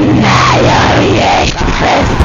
desire is present.